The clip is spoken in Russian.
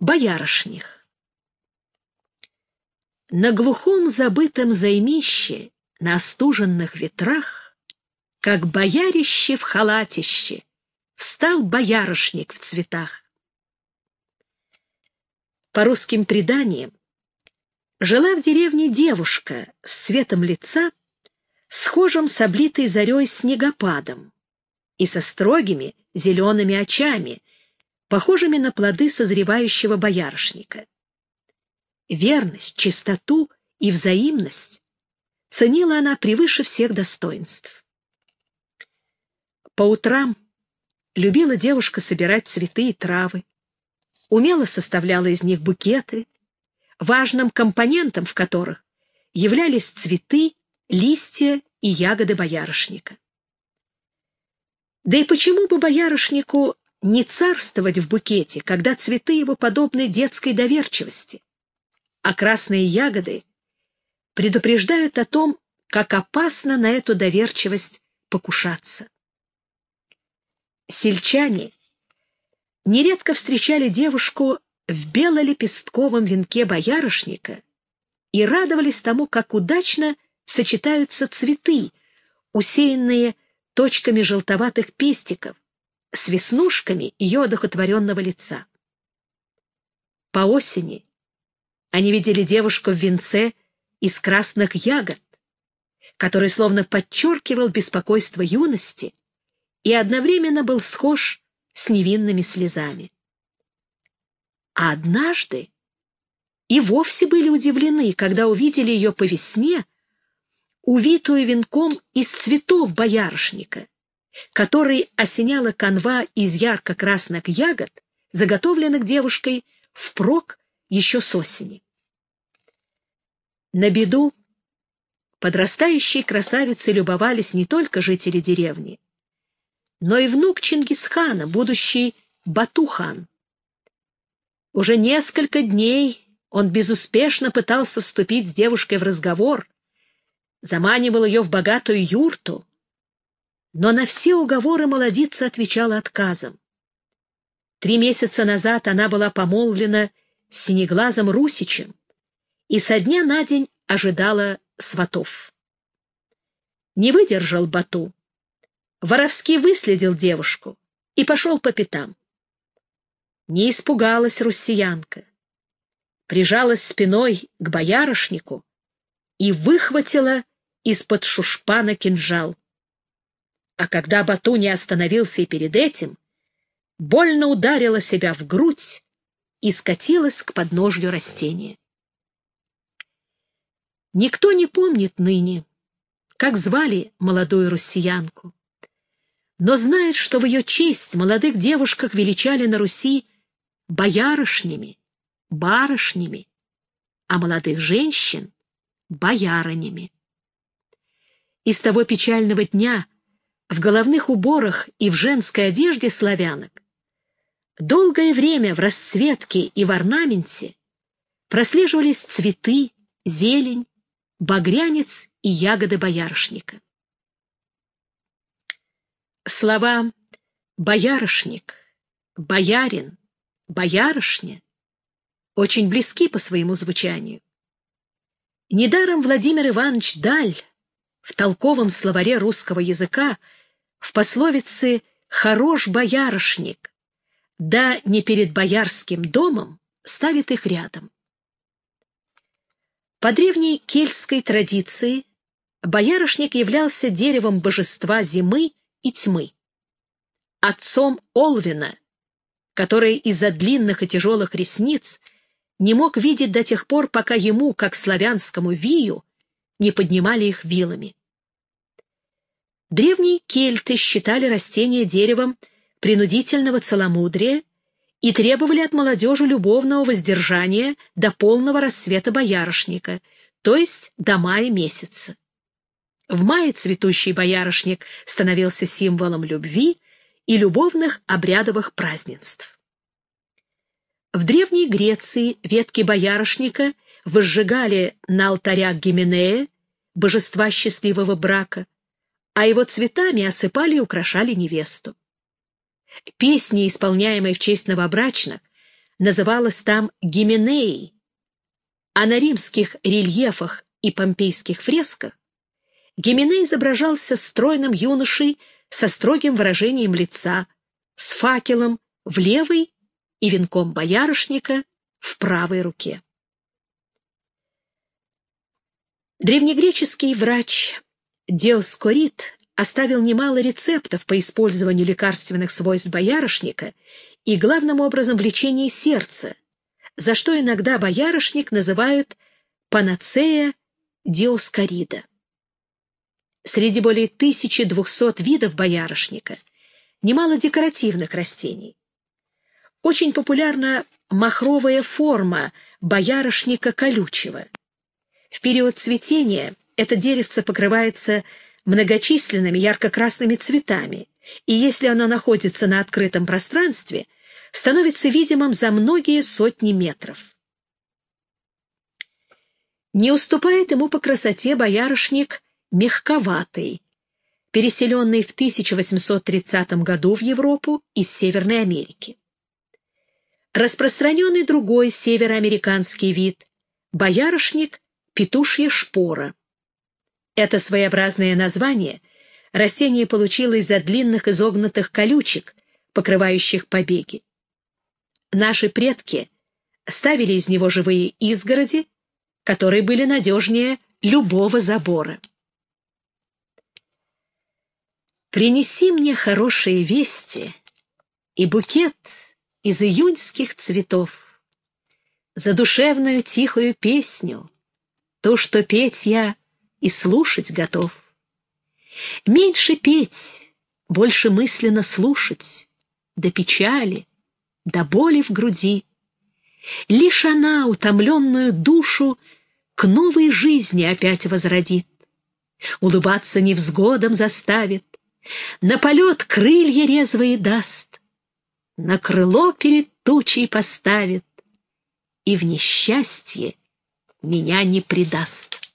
Боярышних. На глухом забытом займище, на остуженных ветрах, как боярище в халатище, встал боярышник в цветах. По русским преданиям, жила в деревне девушка с цветом лица, схожим с облитой зарей снегопадом и со строгими зелеными очами, похожими на плоды созревающего боярышника. Верность, чистоту и взаимность ценила она превыше всех достоинств. По утрам любила девушка собирать цветы и травы, умело составляла из них букеты, важным компонентом в которых являлись цветы, листья и ягоды боярышника. Да и почему бы боярышнику не царствовать в букете, когда цветы его подобны детской доверчивости, а красные ягоды предупреждают о том, как опасно на эту доверчивость покушаться. Сельчане нередко встречали девушку в белолепестковом венке боярышника и радовались тому, как удачно сочетаются цветы, усеянные точками желтоватых пестиков, с веснушками ее одухотворенного лица. По осени они видели девушку в венце из красных ягод, который словно подчеркивал беспокойство юности и одновременно был схож с невинными слезами. А однажды и вовсе были удивлены, когда увидели ее по весне, увитую венком из цветов боярышника, который осеняла канва из ярко-красных ягод, заготовленных девушкой впрок еще с осени. На беду подрастающей красавицы любовались не только жители деревни, но и внук Чингисхана, будущий Батухан. Уже несколько дней он безуспешно пытался вступить с девушкой в разговор, заманивал ее в богатую юрту, но на все уговоры молодица отвечала отказом. Три месяца назад она была помолвлена с синеглазым Русичем и со дня на день ожидала сватов. Не выдержал Бату. Воровски выследил девушку и пошел по пятам. Не испугалась руссиянка. Прижалась спиной к боярышнику и выхватила из-под шушпана кинжал. А когда Бату не остановился и перед этим, больно ударила себя в грудь и скатилась к подножью растения. Никто не помнит ныне, как звали молодую россиянку, но знает, что в ее честь молодых девушках величали на Руси боярышнями, барышнями, а молодых женщин — боярынями. И с того печального дня — в головных уборах и в женской одежде славянок, долгое время в расцветке и в орнаменте прослеживались цветы, зелень, багрянец и ягоды боярышника. Слова «боярышник», «боярин», «боярышня» очень близки по своему звучанию. Недаром Владимир Иванович Даль в толковом словаре русского языка в пословице «хорош боярышник», да не перед боярским домом, ставит их рядом. По древней кельтской традиции боярышник являлся деревом божества зимы и тьмы, отцом Олвина, который из-за длинных и тяжелых ресниц не мог видеть до тех пор, пока ему, как славянскому вию, не поднимали их вилами. Древние кельты считали растение деревом принудительного целомудрия и требовали от молодежи любовного воздержания до полного расцвета боярышника, то есть до мая месяца. В мае цветущий боярышник становился символом любви и любовных обрядовых празднеств. В Древней Греции ветки боярышника возжигали на алтарях Гименея, божества счастливого брака, а его цветами осыпали и украшали невесту. Песни, исполняемые в честь новобрачных, называлась там Гименеей, а на римских рельефах и помпейских фресках Гименей изображался стройным юношей со строгим выражением лица, с факелом в левой и венком боярышника в правой руке. Древнегреческий врач Диоскорид оставил немало рецептов по использованию лекарственных свойств боярышника и, главным образом, в лечении сердца, за что иногда боярышник называют панацея диоскорида. Среди более 1200 видов боярышника немало декоративных растений. Очень популярна махровая форма боярышника колючего. В период цветения это деревце покрывается многочисленными ярко-красными цветами, и если оно находится на открытом пространстве, становится видимым за многие сотни метров. Не уступает ему по красоте боярышник мягковатый, переселенный в 1830 году в Европу из Северной Америки. Распространенный другой североамериканский вид – боярышник петушья шпора. Это своеобразное название растение получило из-за длинных изогнутых колючек, покрывающих побеги. Наши предки ставили из него живые изгороди, которые были надежнее любого забора. Принеси мне хорошие вести и букет из июньских цветов, задушевную тихую песню, то, что петь я и слушать готов. Меньше петь, больше мысленно слушать, до печали, до боли в груди. Лишь она утомленную душу к новой жизни опять возродит, улыбаться невзгодом заставит, на полет крылья резвые даст, на крыло перед тучей поставит и в несчастье меня не предаст.